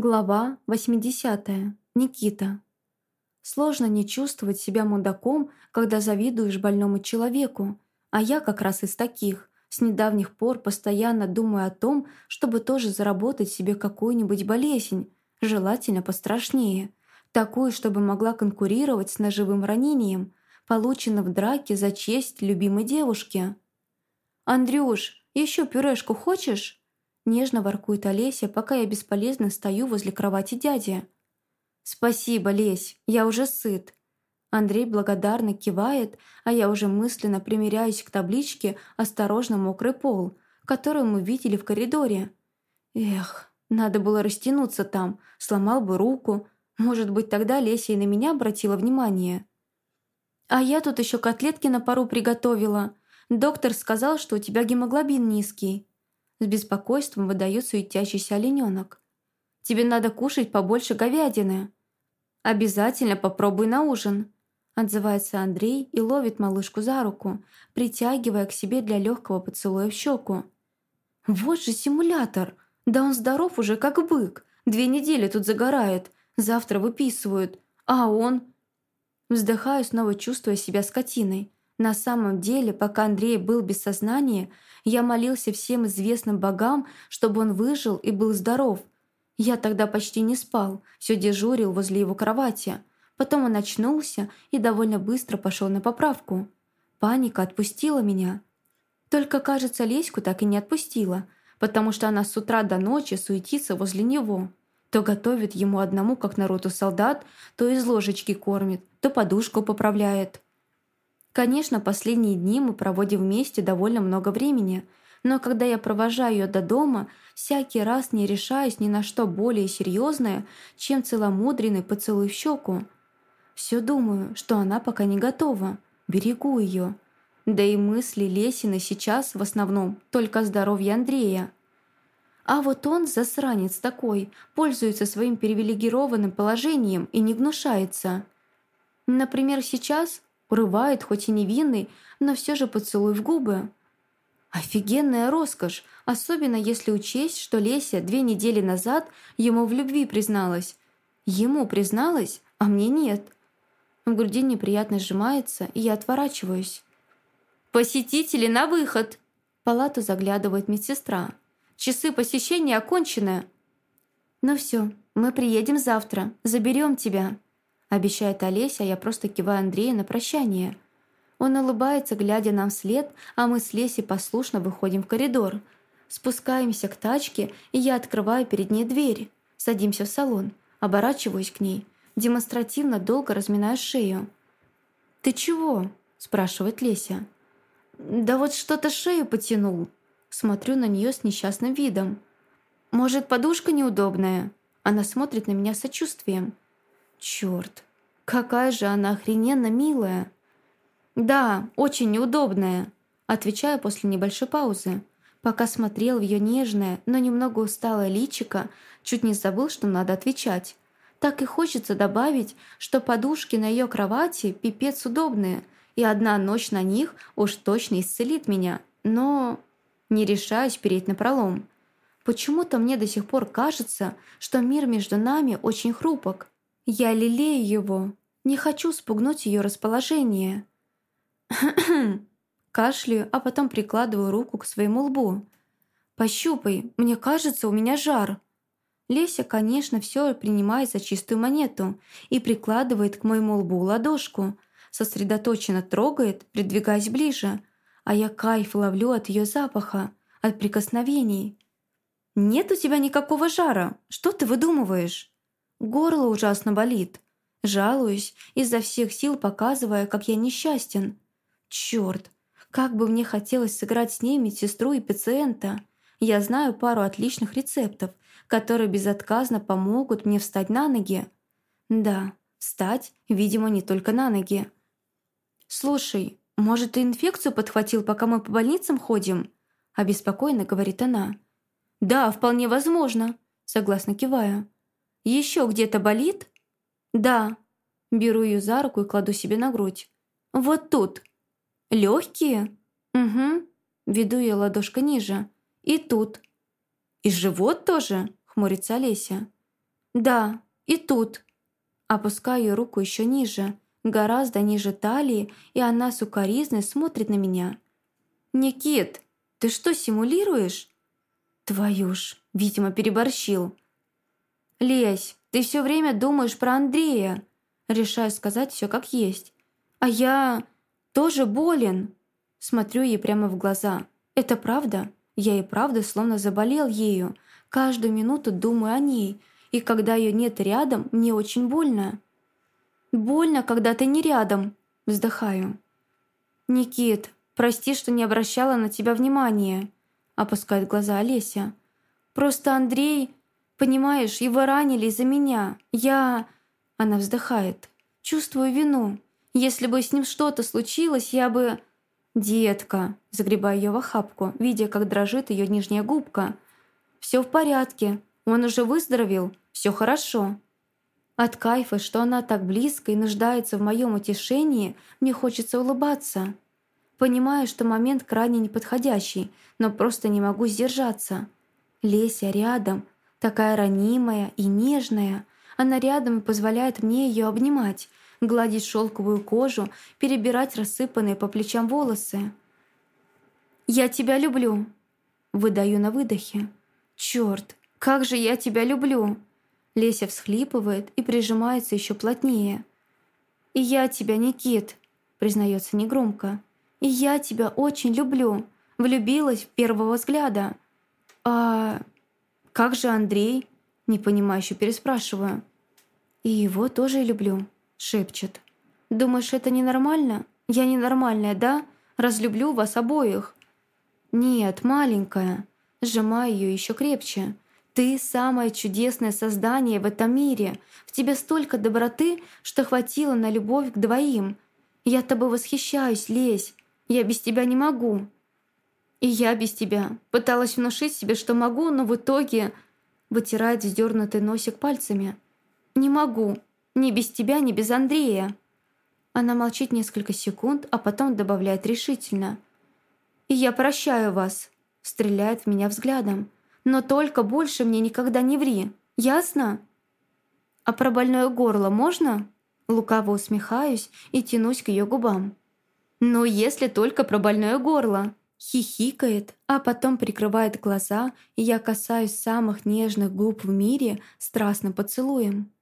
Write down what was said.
Глава 80. Никита. Сложно не чувствовать себя мудаком, когда завидуешь больному человеку, а я как раз из таких. С недавних пор постоянно думаю о том, чтобы тоже заработать себе какую-нибудь болезнь, желательно пострашнее, такую, чтобы могла конкурировать с ножевым ранением, полученным в драке за честь любимой девушки. «Андрюш, еще пюрешку хочешь?» Нежно воркует Олеся, пока я бесполезно стою возле кровати дяди. «Спасибо, Лесь, я уже сыт». Андрей благодарно кивает, а я уже мысленно примеряюсь к табличке «Осторожно, мокрый пол», которую мы видели в коридоре. Эх, надо было растянуться там, сломал бы руку. Может быть, тогда Леся и на меня обратила внимание. А я тут еще котлетки на пару приготовила. Доктор сказал, что у тебя гемоглобин низкий. С беспокойством выдает суетящийся олененок. «Тебе надо кушать побольше говядины». «Обязательно попробуй на ужин», отзывается Андрей и ловит малышку за руку, притягивая к себе для легкого поцелуя в щеку. «Вот же симулятор! Да он здоров уже, как бык! Две недели тут загорает, завтра выписывают, а он...» Вздыхаю, снова чувствуя себя скотиной. На самом деле, пока Андрей был без сознания, я молился всем известным богам, чтобы он выжил и был здоров. Я тогда почти не спал, все дежурил возле его кровати. Потом он очнулся и довольно быстро пошел на поправку. Паника отпустила меня. Только, кажется, Леську так и не отпустила, потому что она с утра до ночи суетится возле него. То готовит ему одному, как народу солдат, то из ложечки кормит, то подушку поправляет. Конечно, последние дни мы проводим вместе довольно много времени, но когда я провожаю ее до дома, всякий раз не решаюсь ни на что более серьезное, чем целомудренный поцелуй в щеку. Все думаю, что она пока не готова, берегу ее. Да и мысли Лесины сейчас в основном только здоровье Андрея. А вот он, засранец такой, пользуется своим привилегированным положением и не гнушается. Например, сейчас Урывает, хоть и невинный, но все же поцелуй в губы. Офигенная роскошь, особенно если учесть, что Леся две недели назад ему в любви призналась. Ему призналась, а мне нет. В груди неприятно сжимается, и я отворачиваюсь. «Посетители на выход!» В палату заглядывает медсестра. «Часы посещения окончены!» «Ну все, мы приедем завтра, заберем тебя!» Обещает Олеся, а я просто киваю Андрею на прощание. Он улыбается, глядя нам вслед, а мы с Лесей послушно выходим в коридор. Спускаемся к тачке, и я открываю перед ней дверь. Садимся в салон, оборачиваюсь к ней, демонстративно долго разминаю шею. «Ты чего?» – спрашивает Леся. «Да вот что-то шею потянул». Смотрю на нее с несчастным видом. «Может, подушка неудобная?» Она смотрит на меня с сочувствием. Черт, какая же она охрененно милая. Да, очень неудобная, отвечаю после небольшой паузы. Пока смотрел в ее нежное, но немного усталое личико, чуть не забыл, что надо отвечать. Так и хочется добавить, что подушки на ее кровати пипец удобные, и одна ночь на них уж точно исцелит меня. Но не решаюсь переть на пролом. Почему-то мне до сих пор кажется, что мир между нами очень хрупок. Я лелею его, не хочу спугнуть ее расположение. Кашляю, а потом прикладываю руку к своему лбу. «Пощупай, мне кажется, у меня жар». Леся, конечно, все принимает за чистую монету и прикладывает к моему лбу ладошку, сосредоточенно трогает, придвигаясь ближе, а я кайф ловлю от ее запаха, от прикосновений. «Нет у тебя никакого жара, что ты выдумываешь?» Горло ужасно болит. Жалуюсь, изо всех сил показывая, как я несчастен. Черт, как бы мне хотелось сыграть с ней медсестру и пациента. Я знаю пару отличных рецептов, которые безотказно помогут мне встать на ноги. Да, встать, видимо, не только на ноги. «Слушай, может, ты инфекцию подхватил, пока мы по больницам ходим?» Обеспокоенно говорит она. «Да, вполне возможно», согласно киваю. Еще где-то болит?» «Да». Беру ее за руку и кладу себе на грудь. «Вот тут». «Легкие?» «Угу». Веду ее ладошка ниже. «И тут». «И живот тоже?» — хмурится Олеся. Да, и тут. Опускаю руку еще ниже, гораздо ниже талии, и она сукоризной смотрит на меня. «Никит, ты что, симулируешь?» «Твою ж, видимо, переборщил». «Лесь, ты все время думаешь про Андрея!» Решаю сказать все как есть. «А я тоже болен!» Смотрю ей прямо в глаза. «Это правда?» Я и правда словно заболел ею. Каждую минуту думаю о ней. И когда ее нет рядом, мне очень больно. «Больно, когда ты не рядом», — вздыхаю. «Никит, прости, что не обращала на тебя внимания», — опускает глаза Олеся. «Просто Андрей, понимаешь, его ранили из-за меня. Я...» Она вздыхает. «Чувствую вину. Если бы с ним что-то случилось, я бы...» «Детка», — загребая ее в охапку, видя, как дрожит ее нижняя губка. «Все в порядке. Он уже выздоровел. Все хорошо». От кайфа, что она так близко и нуждается в моем утешении, мне хочется улыбаться. Понимаю, что момент крайне неподходящий, но просто не могу сдержаться. Леся рядом, такая ранимая и нежная. Она рядом и позволяет мне ее обнимать, гладить шелковую кожу, перебирать рассыпанные по плечам волосы. «Я тебя люблю!» Выдаю на выдохе. «Черт, как же я тебя люблю!» Леся всхлипывает и прижимается еще плотнее. «И я тебя, Никит!» признается негромко. «И я тебя очень люблю!» Влюбилась в первого взгляда. «А как же Андрей?» Непонимающе переспрашиваю. «И его тоже люблю», шепчет. «Думаешь, это ненормально? Я ненормальная, да? Разлюблю вас обоих». «Нет, маленькая». Сжимаю ее еще крепче. «Ты самое чудесное создание в этом мире. В тебе столько доброты, что хватило на любовь к двоим. Я тобой восхищаюсь, Лесь. Я без тебя не могу». «И я без тебя. Пыталась внушить себе, что могу, но в итоге...» Вытирает вздернутый носик пальцами. «Не могу. Ни без тебя, ни без Андрея». Она молчит несколько секунд, а потом добавляет решительно. «И я прощаю вас», — стреляет в меня взглядом. «Но только больше мне никогда не ври. Ясно?» «А про больное горло можно?» Лукаво усмехаюсь и тянусь к ее губам. «Ну, если только про больное горло!» Хихикает, а потом прикрывает глаза, и я касаюсь самых нежных губ в мире страстным поцелуем.